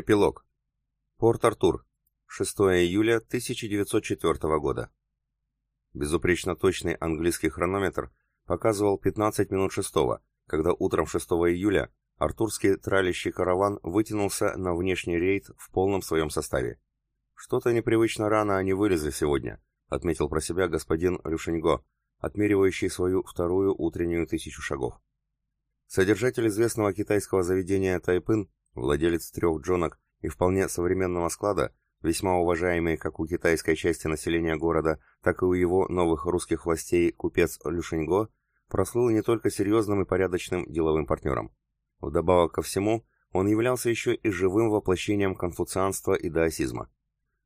Эпилог. Порт-Артур. 6 июля 1904 года. Безупречно точный английский хронометр показывал 15 минут шестого, когда утром 6 июля артурский тралящий караван вытянулся на внешний рейд в полном своем составе. «Что-то непривычно рано они вылезли сегодня», — отметил про себя господин Люшеньго, отмеривающий свою вторую утреннюю тысячу шагов. Содержатель известного китайского заведения Тайпын, владелец трех джонок и вполне современного склада, весьма уважаемый как у китайской части населения города, так и у его новых русских властей купец Люшеньго, прослыл не только серьезным и порядочным деловым партнером. Вдобавок ко всему, он являлся еще и живым воплощением конфуцианства и даосизма.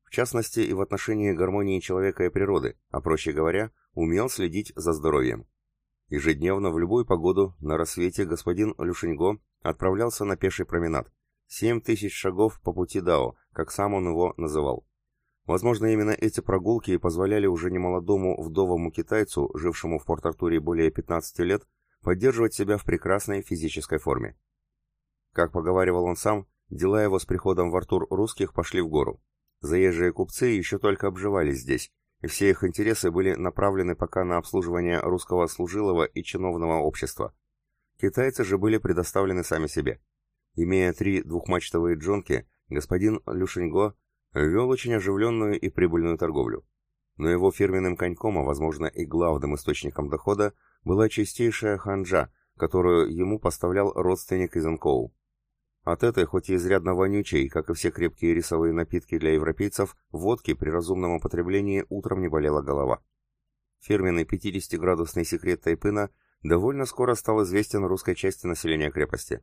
В частности, и в отношении гармонии человека и природы, а проще говоря, умел следить за здоровьем. Ежедневно в любую погоду на рассвете господин Люшеньго отправлялся на пеший променад. Семь тысяч шагов по пути Дао, как сам он его называл. Возможно, именно эти прогулки и позволяли уже немолодому вдовому китайцу, жившему в Порт-Артуре более 15 лет, поддерживать себя в прекрасной физической форме. Как поговаривал он сам, дела его с приходом в Артур русских пошли в гору. Заезжие купцы еще только обживались здесь, и все их интересы были направлены пока на обслуживание русского служилого и чиновного общества. Китайцы же были предоставлены сами себе. Имея три двухмачтовые джонки, господин Люшеньго вел очень оживленную и прибыльную торговлю. Но его фирменным коньком, а возможно и главным источником дохода, была чистейшая ханжа, которую ему поставлял родственник из Анкоу. От этой, хоть и изрядно вонючей, как и все крепкие рисовые напитки для европейцев, водки при разумном употреблении утром не болела голова. Фирменный 50-градусный секрет Тайпына довольно скоро стал известен русской части населения крепости.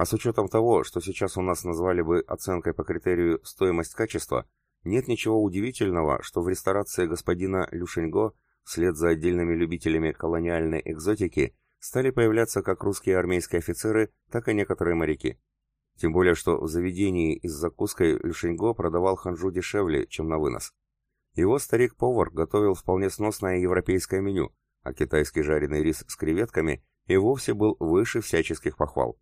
А с учетом того, что сейчас у нас назвали бы оценкой по критерию стоимость-качество, нет ничего удивительного, что в ресторации господина Люшеньго, вслед за отдельными любителями колониальной экзотики, стали появляться как русские армейские офицеры, так и некоторые моряки. Тем более, что в заведении из закуской Люшеньго продавал ханжу дешевле, чем на вынос. Его старик-повар готовил вполне сносное европейское меню, а китайский жареный рис с креветками и вовсе был выше всяческих похвал.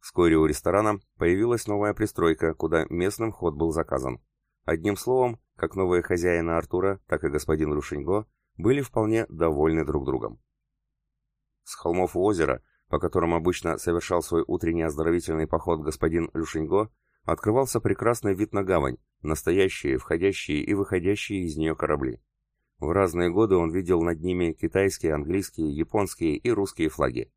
Вскоре у ресторана появилась новая пристройка, куда местным ход был заказан. Одним словом, как новые хозяины Артура, так и господин Люшеньго были вполне довольны друг другом. С холмов у озера по которым обычно совершал свой утренний оздоровительный поход господин Люшеньго, открывался прекрасный вид на гавань, настоящие, входящие и выходящие из нее корабли. В разные годы он видел над ними китайские, английские, японские и русские флаги.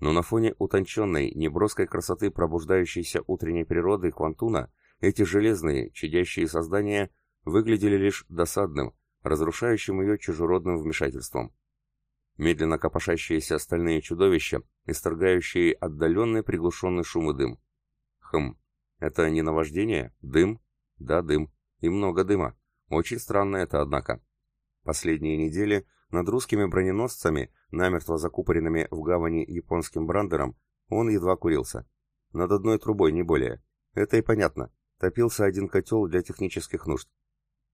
Но на фоне утонченной, неброской красоты пробуждающейся утренней природы Квантуна эти железные, чадящие создания выглядели лишь досадным, разрушающим ее чужеродным вмешательством медленно копошащиеся стальные чудовища, исторгающие отдаленный приглушенный шум и дым. Хм, это не наваждение? Дым? Да, дым. И много дыма. Очень странно это, однако. Последние недели над русскими броненосцами, намертво закупоренными в гавани японским брандером, он едва курился. Над одной трубой, не более. Это и понятно. Топился один котел для технических нужд.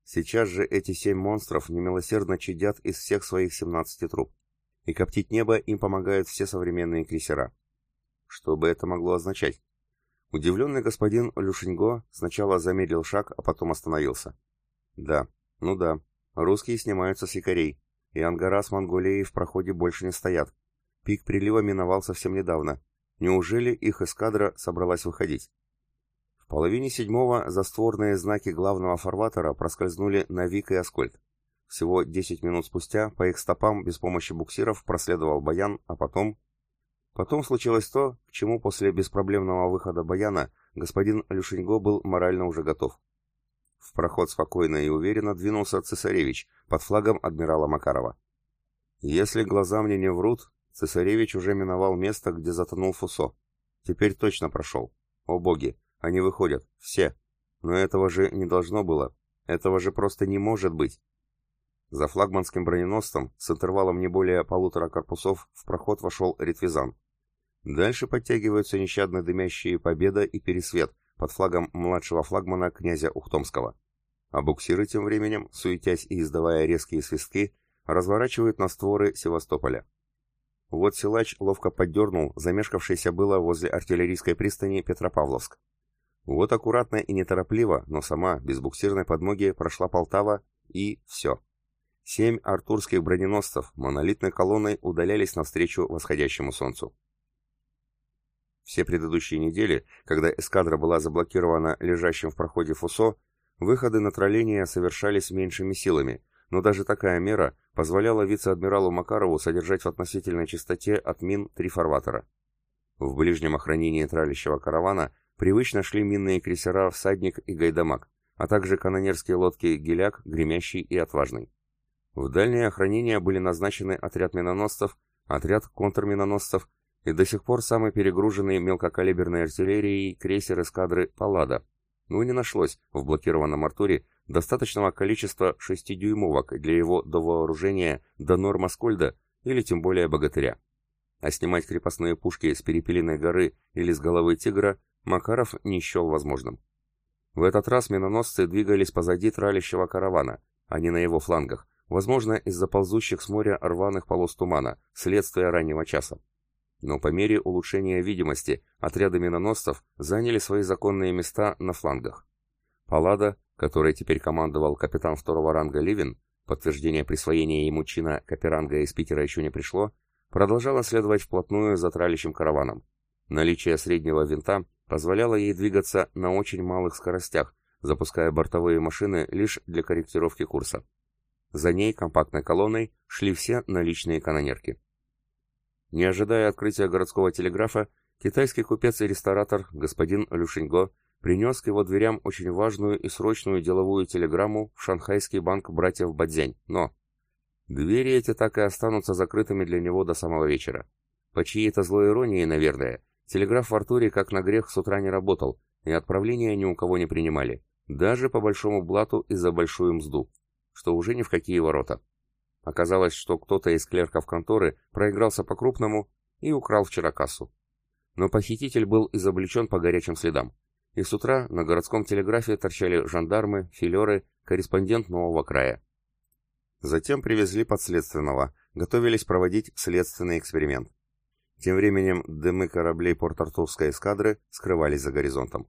Сейчас же эти семь монстров немилосердно чадят из всех своих 17 труб и коптить небо им помогают все современные крейсера. Что бы это могло означать? Удивленный господин Люшеньго сначала замедлил шаг, а потом остановился. Да, ну да, русские снимаются с якорей, и ангара с Монголией в проходе больше не стоят. Пик прилива миновал совсем недавно. Неужели их эскадра собралась выходить? В половине седьмого застворные знаки главного фарватера проскользнули на Вик и Аскольд. Всего 10 минут спустя по их стопам без помощи буксиров проследовал Баян, а потом... Потом случилось то, к чему после беспроблемного выхода Баяна господин Люшеньго был морально уже готов. В проход спокойно и уверенно двинулся цесаревич под флагом адмирала Макарова. Если глаза мне не врут, цесаревич уже миновал место, где затонул Фусо. Теперь точно прошел. О боги, они выходят, все. Но этого же не должно было. Этого же просто не может быть. За флагманским броненосцем с интервалом не более полутора корпусов в проход вошел Ритвизан. Дальше подтягиваются нещадно дымящие Победа и Пересвет под флагом младшего флагмана князя Ухтомского. А буксиры тем временем, суетясь и издавая резкие свистки, разворачивают на створы Севастополя. Вот силач ловко поддернул замешкавшийся было возле артиллерийской пристани Петропавловск. Вот аккуратно и неторопливо, но сама, без буксирной подмоги, прошла Полтава, и все. Семь артурских броненосцев монолитной колонной удалялись навстречу восходящему солнцу. Все предыдущие недели, когда эскадра была заблокирована лежащим в проходе Фусо, выходы на тролление совершались меньшими силами, но даже такая мера позволяла вице-адмиралу Макарову содержать в относительной чистоте от мин три фарватера. В ближнем охранении тралящего каравана привычно шли минные крейсера «Всадник» и «Гайдамак», а также канонерские лодки «Геляк», «Гремящий» и «Отважный». В дальнее охранение были назначены отряд миноносцев, отряд контрминоносцев и до сих пор самый перегруженный мелкокалиберной артиллерией крейсер эскадры «Паллада». Но не нашлось в блокированном Артуре достаточного количества шестидюймовок для его довооружения до норма Скольда или тем более Богатыря. А снимать крепостные пушки с перепелиной горы или с головы тигра Макаров не счел возможным. В этот раз миноносцы двигались позади тралящего каравана, а не на его флангах, возможно, из-за ползущих с моря рваных полос тумана, следствия раннего часа. Но по мере улучшения видимости отряды миноносцев заняли свои законные места на флангах. Паллада, которой теперь командовал капитан второго ранга Ливин, подтверждение присвоения ему чина Каперанга из Питера еще не пришло, продолжала следовать вплотную за тралящим караваном. Наличие среднего винта позволяло ей двигаться на очень малых скоростях, запуская бортовые машины лишь для корректировки курса. За ней компактной колонной шли все наличные канонерки. Не ожидая открытия городского телеграфа, китайский купец и ресторатор господин Люшеньго принес к его дверям очень важную и срочную деловую телеграмму в шанхайский банк братьев Бадзянь, но... Двери эти так и останутся закрытыми для него до самого вечера. По чьей-то злой иронии, наверное, телеграф в Артуре как на грех с утра не работал, и отправления ни у кого не принимали, даже по большому блату и за большую мзду, что уже ни в какие ворота. Оказалось, что кто-то из клерков конторы проигрался по-крупному и украл вчера кассу. Но похититель был изобличен по горячим следам. И с утра на городском телеграфе торчали жандармы, филеры, корреспондент нового края. Затем привезли подследственного, готовились проводить следственный эксперимент. Тем временем дымы кораблей Порт-Артурской эскадры скрывались за горизонтом.